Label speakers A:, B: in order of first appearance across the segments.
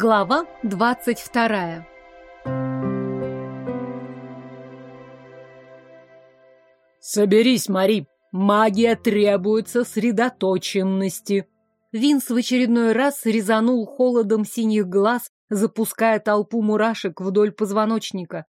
A: Глава двадцать вторая
B: «Соберись, Мари! Магия требует сосредоточенности!»
A: Винс в очередной раз резанул холодом синих глаз, запуская толпу мурашек вдоль позвоночника.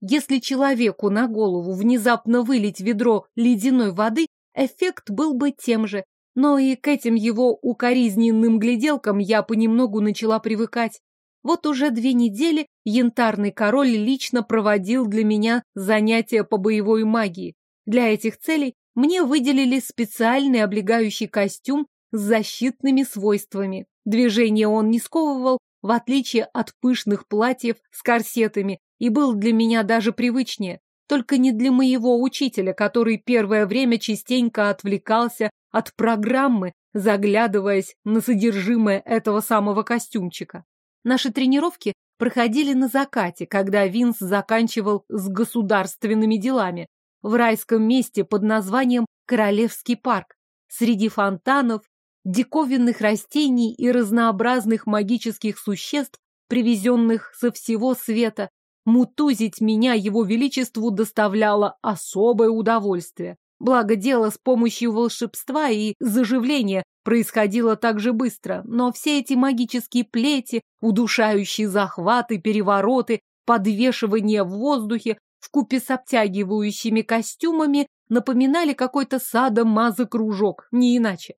A: Если человеку на голову внезапно вылить ведро ледяной воды, эффект был бы тем же, но и к этим его укоризненным гляделкам я понемногу начала привыкать. Вот уже две недели янтарный король лично проводил для меня занятия по боевой магии. Для этих целей мне выделили специальный облегающий костюм с защитными свойствами. Движение он не сковывал, в отличие от пышных платьев с корсетами, и был для меня даже привычнее. Только не для моего учителя, который первое время частенько отвлекался от программы, заглядываясь на содержимое этого самого костюмчика. Наши тренировки проходили на закате, когда Винс заканчивал с государственными делами, в райском месте под названием Королевский парк, среди фонтанов, диковинных растений и разнообразных магических существ, привезенных со всего света, мутузить меня его величеству доставляло особое удовольствие. Благо дело с помощью волшебства и заживления происходило так же быстро, но все эти магические плети, удушающие захваты, перевороты, подвешивание в воздухе вкупе с обтягивающими костюмами напоминали какой-то садомазо-кружок, не иначе.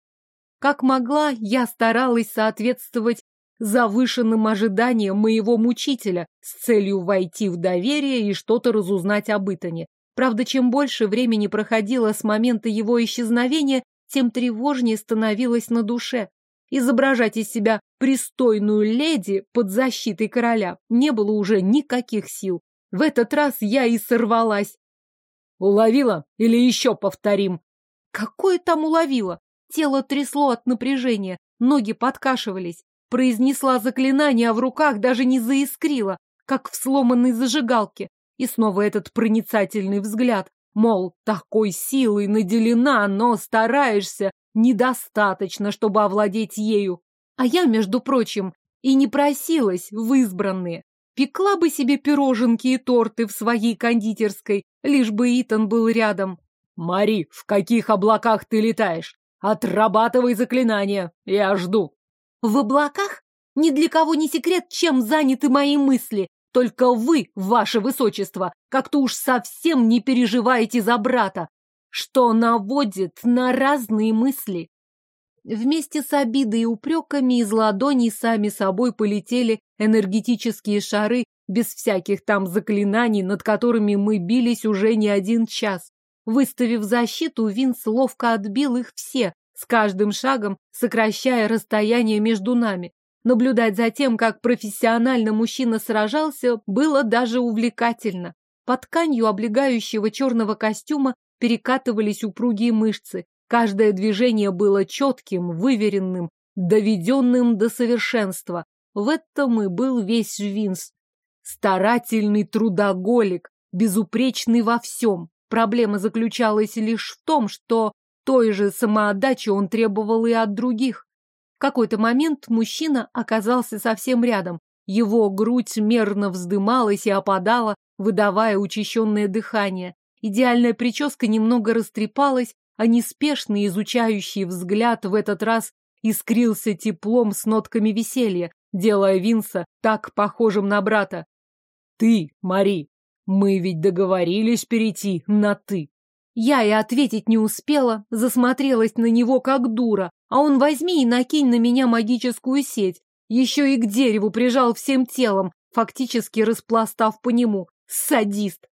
A: Как могла, я старалась соответствовать завышенным ожиданиям моего мучителя с целью войти в доверие и что-то разузнать об Итане. Правда, чем больше времени проходило с момента его исчезновения, тем тревожнее становилось на душе. Изображать из себя пристойную леди под защитой короля не было уже никаких сил. В этот раз я и сорвалась.
B: Уловила или еще повторим?
A: Какое там уловила? Тело трясло от напряжения, ноги подкашивались. Произнесла заклинание, а в руках даже не заискрила, как в сломанной зажигалке. И снова этот проницательный взгляд, мол, такой силой наделена, но стараешься недостаточно, чтобы овладеть ею. А я, между прочим, и не просилась в избранные. Пекла бы себе пироженки и торты в своей кондитерской, лишь бы Итан был рядом.
B: «Мари, в каких облаках ты летаешь? Отрабатывай заклинания, я жду».
A: «В облаках? Ни для кого не секрет, чем заняты мои мысли. Только вы, ваше высочество, как-то уж совсем не переживаете за брата, что наводит на разные мысли. Вместе с обидой и упреками из ладоней сами собой полетели энергетические шары без всяких там заклинаний, над которыми мы бились уже не один час. Выставив защиту, Винс ловко отбил их все, с каждым шагом сокращая расстояние между нами. Наблюдать за тем, как профессионально мужчина сражался, было даже увлекательно. Под тканью облегающего черного костюма перекатывались упругие мышцы. Каждое движение было четким, выверенным, доведенным до совершенства. В этом и был весь Винс. Старательный трудоголик, безупречный во всем. Проблема заключалась лишь в том, что той же самоотдачи он требовал и от других какой-то момент мужчина оказался совсем рядом. Его грудь мерно вздымалась и опадала, выдавая учащенное дыхание. Идеальная прическа немного растрепалась, а неспешный изучающий взгляд в этот раз искрился теплом с нотками веселья, делая Винса так похожим на брата.
B: «Ты, Мари, мы ведь договорились перейти на «ты».
A: Я и ответить не успела, засмотрелась на него как дура, а он возьми и накинь на меня магическую сеть. Еще и к дереву прижал всем телом, фактически распластав по нему. Садист!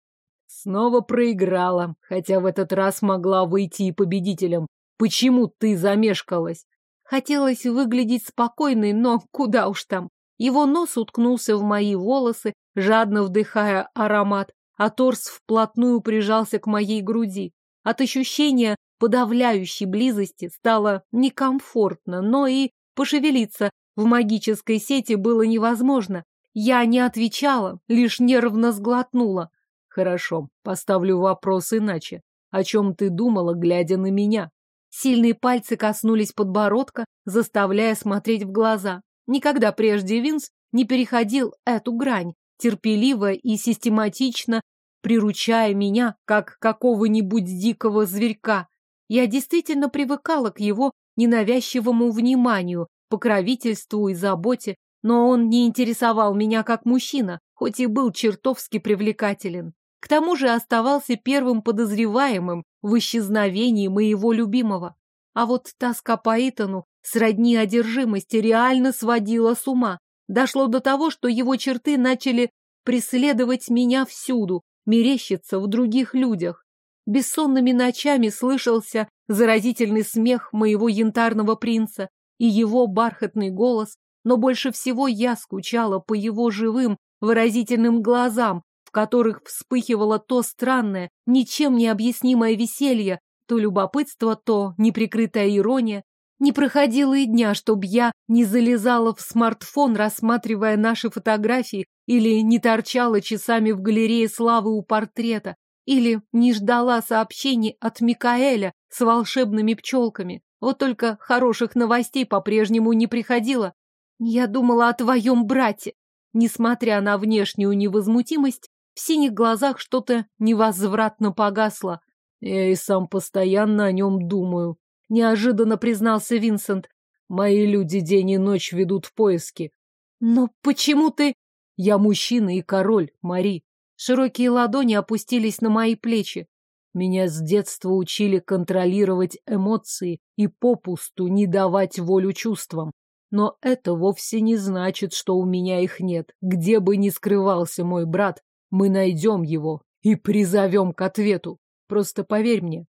B: Снова проиграла, хотя в этот раз могла выйти и победителем. Почему ты замешкалась?
A: Хотелось выглядеть спокойной, но куда уж там. Его нос уткнулся в мои волосы, жадно вдыхая аромат, а торс вплотную прижался к моей груди. От ощущения подавляющей близости стало некомфортно, но и пошевелиться в магической сети было невозможно. Я не отвечала, лишь нервно сглотнула.
B: Хорошо, поставлю вопрос иначе. О чем ты думала, глядя на меня?
A: Сильные пальцы коснулись подбородка, заставляя смотреть в глаза. Никогда прежде Винс не переходил эту грань, терпеливо и систематично приручая меня, как какого-нибудь дикого зверька. Я действительно привыкала к его ненавязчивому вниманию, покровительству и заботе, но он не интересовал меня как мужчина, хоть и был чертовски привлекателен. К тому же оставался первым подозреваемым в исчезновении моего любимого. А вот тоска по Итану сродни одержимости реально сводила с ума. Дошло до того, что его черты начали преследовать меня всюду, мерещиться в других людях. Бессонными ночами слышался заразительный смех моего янтарного принца и его бархатный голос, но больше всего я скучала по его живым, выразительным глазам, в которых вспыхивало то странное, ничем не объяснимое веселье, то любопытство, то неприкрытая ирония. Не проходило и дня, чтобы я не залезала в смартфон, рассматривая наши фотографии, или не торчала часами в галерее славы у портрета, или не ждала сообщений от Микаэля с волшебными пчелками. Вот только хороших новостей по-прежнему не приходило. Я думала о твоем брате. Несмотря на внешнюю невозмутимость, в синих глазах что-то невозвратно погасло.
B: Я и сам постоянно о нем думаю. Неожиданно признался Винсент. Мои люди день и ночь ведут поиски.
A: Но почему ты...
B: Я мужчина и король, Мари.
A: Широкие ладони опустились на мои плечи.
B: Меня с детства учили контролировать эмоции и попусту не давать волю чувствам. Но это вовсе не значит, что у меня их нет. Где бы ни скрывался мой брат, мы найдем его и призовем к ответу. Просто поверь мне.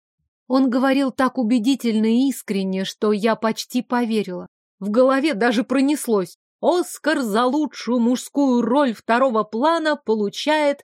A: Он говорил так убедительно и искренне, что я почти поверила. В голове даже пронеслось. Оскар за лучшую мужскую роль второго плана получает...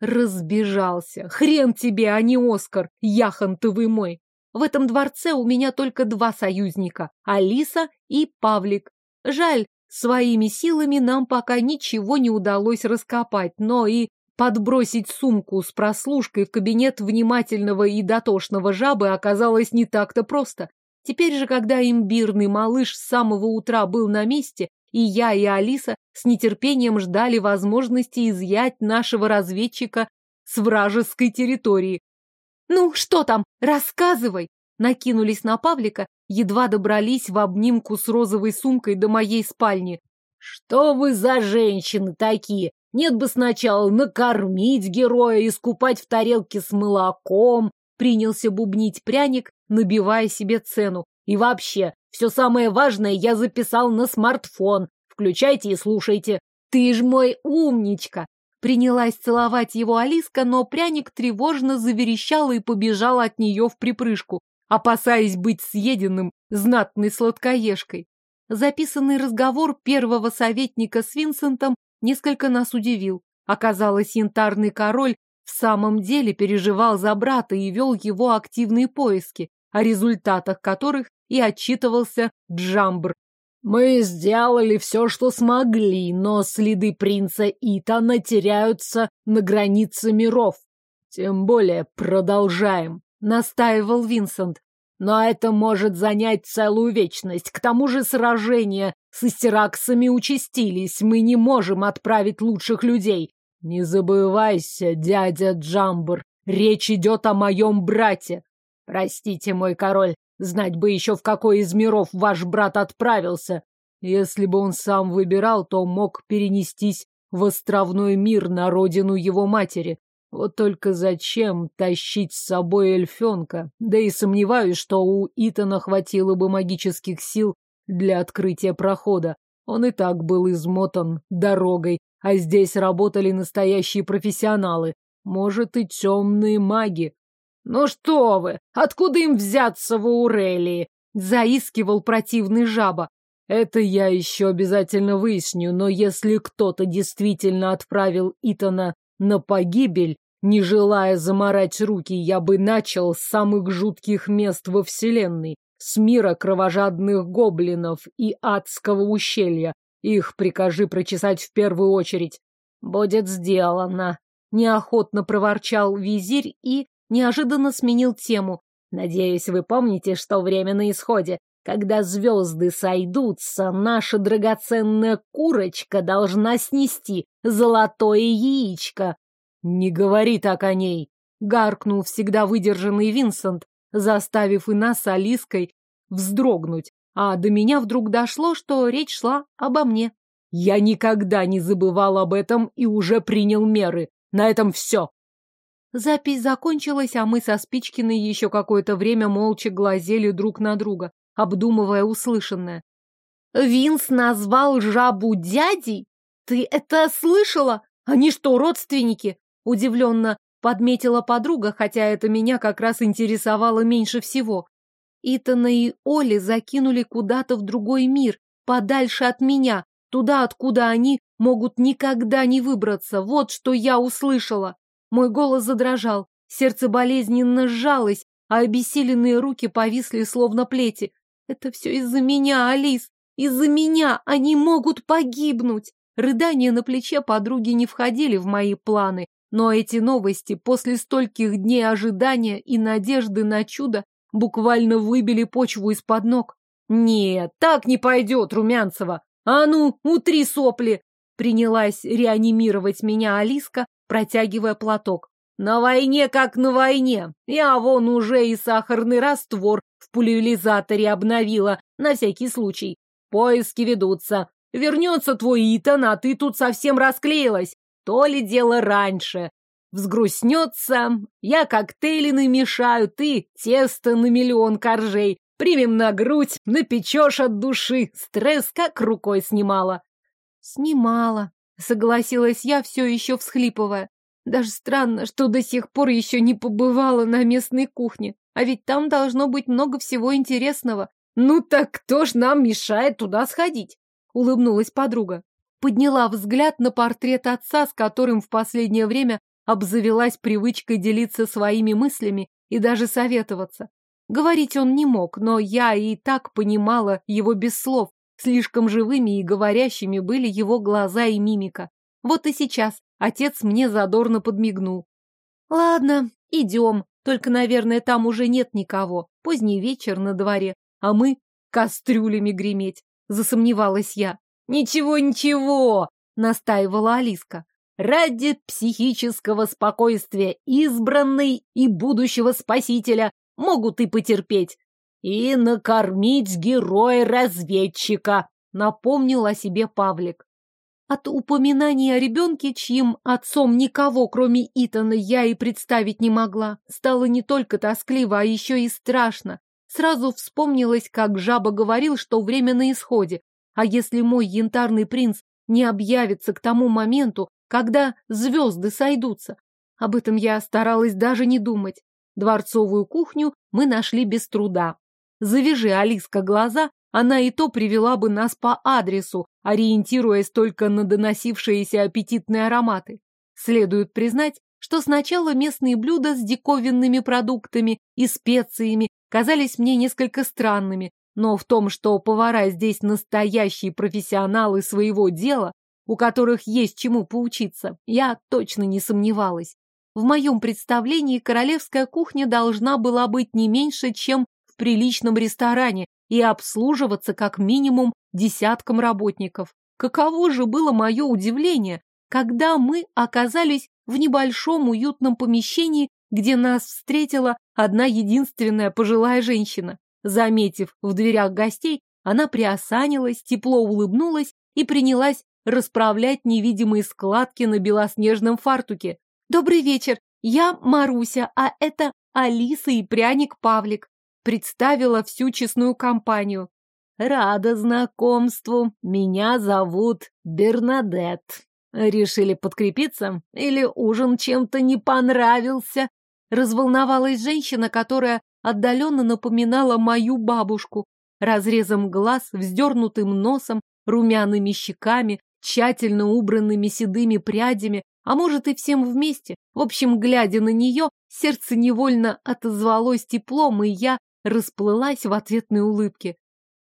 A: Разбежался. Хрен тебе, а не Оскар, яхонтовый мой. В этом дворце у меня только два союзника – Алиса и Павлик. Жаль, своими силами нам пока ничего не удалось раскопать, но и подбросить сумку с прослушкой в кабинет внимательного и дотошного жабы оказалось не так-то просто. Теперь же, когда имбирный малыш с самого утра был на месте, и я, и Алиса с нетерпением ждали возможности изъять нашего разведчика с вражеской территории, «Ну, что там? Рассказывай!» Накинулись на Павлика, едва добрались в обнимку с розовой сумкой до моей спальни.
B: «Что вы за женщины такие? Нет бы сначала накормить героя, искупать в тарелке с молоком!» Принялся бубнить пряник, набивая себе цену. «И вообще, все самое важное я записал на смартфон. Включайте и слушайте. Ты ж мой умничка!» Принялась целовать его Алиска, но пряник тревожно заверещал и побежал от нее в припрыжку, опасаясь быть съеденным знатной сладкоежкой. Записанный разговор первого советника с Винсентом несколько нас удивил. Оказалось, янтарный король в самом деле переживал за брата и вел его активные поиски, о результатах которых и отчитывался Джамбр, мы сделали все, что смогли, но следы принца Итана теряются на границе миров. Тем более продолжаем, настаивал Винсент. Но это может занять целую вечность. К тому же сражения с истераксами участились. Мы не можем отправить лучших людей. Не забывайся, дядя Джамбер, речь идет о моем брате. Простите, мой король, Знать бы еще, в какой из миров ваш брат отправился. Если бы он сам выбирал, то мог перенестись в островной мир на родину его матери. Вот только зачем тащить с собой эльфенка? Да и сомневаюсь, что у Итана хватило бы магических сил для открытия прохода. Он и так был измотан дорогой, а здесь работали настоящие профессионалы. Может, и темные маги. «Ну что вы! Откуда им взяться в Аурелии?» — заискивал противный жаба. «Это я еще обязательно выясню, но если кто-то действительно отправил Итана на погибель, не желая заморать руки, я бы начал с самых жутких мест во Вселенной, с мира кровожадных гоблинов и адского ущелья. Их прикажи прочесать в первую очередь. Будет сделано. Неохотно проворчал визирь и неожиданно сменил тему. Надеюсь, вы помните, что время на исходе. Когда звезды сойдутся, наша драгоценная курочка должна снести золотое яичко.
A: Не говори так о ней, гаркнул всегда выдержанный Винсент, заставив и нас с Алиской вздрогнуть. А до меня вдруг дошло, что речь шла обо мне. Я никогда не забывал об этом и уже принял меры. На этом все. Запись закончилась, а мы со Спичкиной еще какое-то время молча глазели друг на друга обдумывая услышанное.
B: «Винс назвал жабу дядей? Ты это слышала? Они что, родственники?» Удивленно подметила подруга, хотя это меня как раз интересовало меньше всего. Итана и Оли закинули куда-то в другой мир, подальше от меня, туда, откуда они могут никогда не выбраться. Вот что я услышала. Мой голос задрожал, сердце болезненно сжалось, а обессиленные руки повисли словно плети. Это все из-за меня, Алис. Из-за меня они могут погибнуть. Рыдания на плече подруги не входили в мои планы, но эти новости после стольких дней ожидания и надежды на чудо буквально выбили почву из-под ног. Нет, так не пойдет, Румянцева. А ну, утри сопли! Принялась реанимировать меня Алиска, протягивая платок. На войне как на войне. Я вон уже и сахарный раствор в пулевилизаторе обновила, на всякий случай. Поиски ведутся. Вернется твой Итан, а ты тут совсем расклеилась. То ли дело раньше. Взгрустнется. Я коктейли намешаю, ты тесто на миллион коржей. Примем на грудь, напечешь от души. Стресс как рукой снимала.
A: Снимала, согласилась я, все еще всхлипывая. Даже странно, что до сих пор еще не побывала на местной кухне. А ведь там должно быть много всего интересного.
B: Ну так кто ж нам мешает туда сходить? Улыбнулась подруга.
A: Подняла взгляд на портрет отца, с которым в последнее время обзавелась привычкой делиться своими мыслями и даже советоваться. Говорить он не мог, но я и так понимала его без слов. Слишком живыми и говорящими были его глаза и мимика. Вот и сейчас Отец мне задорно подмигнул. Ладно, идем. Только, наверное, там уже нет никого. Поздний вечер на дворе, а мы кастрюлями греметь. Засомневалась я.
B: Ничего, ничего, настаивала Алиска. Ради психического спокойствия избранной и будущего спасителя могут и потерпеть. И накормить героя-разведчика, напомнил о себе Павлик.
A: От упоминания о ребенке, чьим отцом никого, кроме Итана, я и представить не могла, стало не только тоскливо, а еще и страшно. Сразу вспомнилось, как жаба говорил, что время на исходе, а если мой янтарный принц не объявится к тому моменту, когда звезды сойдутся? Об этом я старалась даже не думать. Дворцовую кухню мы нашли без труда. Завяжи, Алиска, глаза, она и то привела бы нас по адресу, ориентируясь только на доносившиеся аппетитные ароматы. Следует признать, что сначала местные блюда с диковинными продуктами и специями казались мне несколько странными, но в том, что повара здесь настоящие профессионалы своего дела, у которых есть чему поучиться, я точно не сомневалась. В моем представлении королевская кухня должна была быть не меньше, чем в приличном ресторане, и обслуживаться как минимум десятком работников. Каково же было мое удивление, когда мы оказались в небольшом уютном помещении, где нас встретила одна единственная пожилая женщина. Заметив в дверях гостей, она приосанилась, тепло улыбнулась и принялась расправлять невидимые складки на белоснежном фартуке. «Добрый вечер, я Маруся, а это Алиса и пряник Павлик представила всю честную компанию.
B: «Рада знакомству. Меня зовут Бернадет. Решили подкрепиться? Или ужин чем-то не понравился?»
A: Разволновалась женщина, которая отдаленно напоминала мою бабушку. Разрезом глаз, вздернутым носом, румяными щеками, тщательно убранными седыми прядями, а может и всем вместе. В общем, глядя на нее, сердце невольно отозвалось теплом, и я расплылась в ответной улыбке.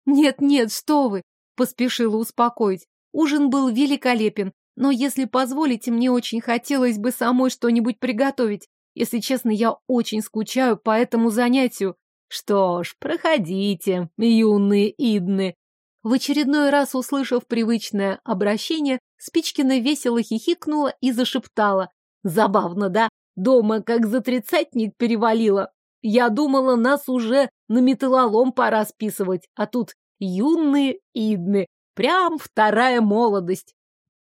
A: «Нет-нет, что вы!» — поспешила успокоить. Ужин был великолепен, но, если позволите, мне очень хотелось бы самой что-нибудь приготовить. Если честно, я очень скучаю по этому занятию. Что ж, проходите, юные идны. В очередной раз, услышав привычное обращение, Спичкина весело хихикнула и зашептала. Забавно, да? Дома как за тридцатник перевалило. Я думала, нас уже на металлолом пора списывать, а тут юные идны. Прям вторая молодость.